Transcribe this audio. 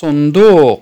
صندوق